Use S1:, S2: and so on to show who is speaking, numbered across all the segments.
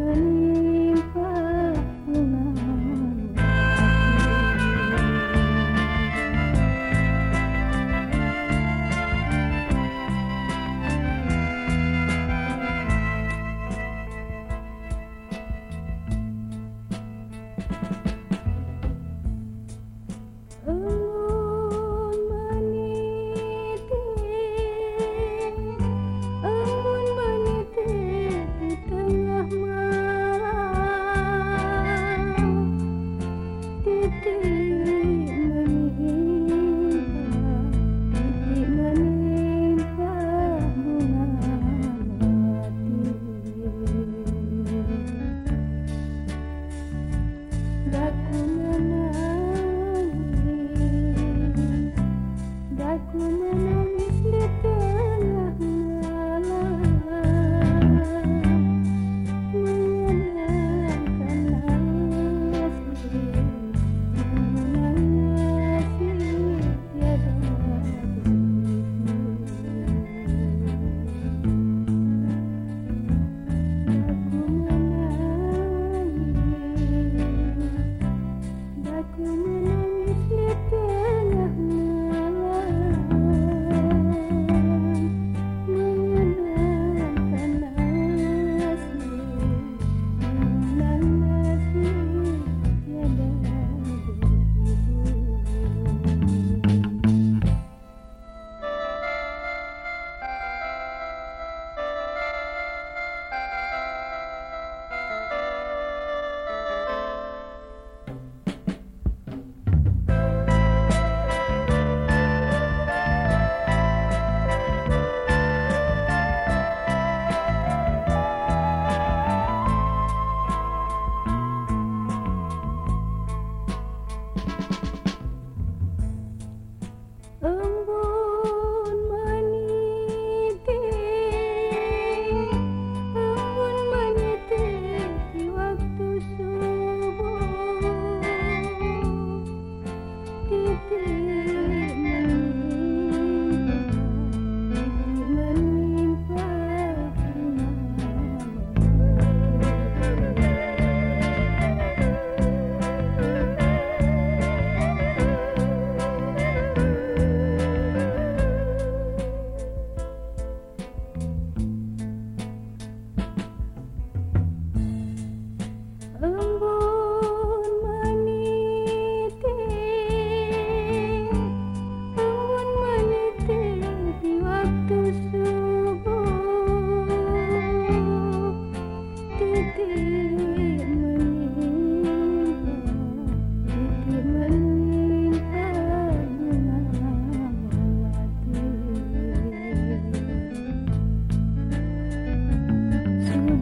S1: Música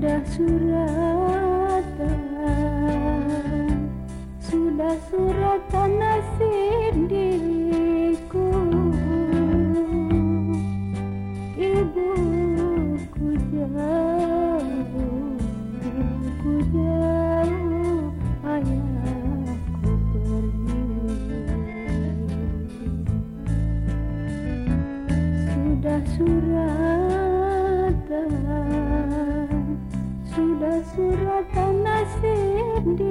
S1: sudah suratan. Sudah suratan nasib diri couldn't do